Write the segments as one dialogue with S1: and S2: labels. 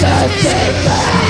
S1: to people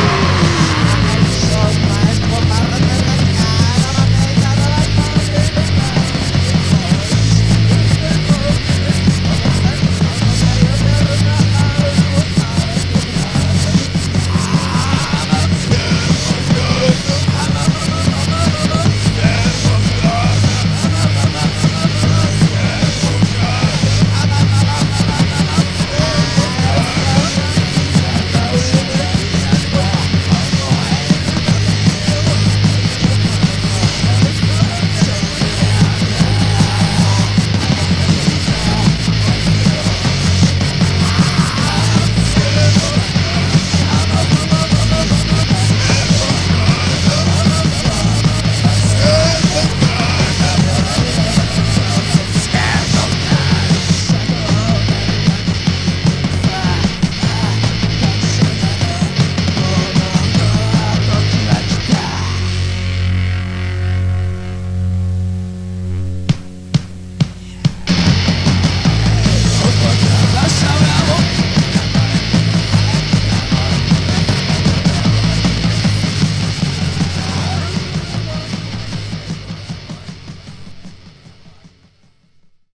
S1: sabrá.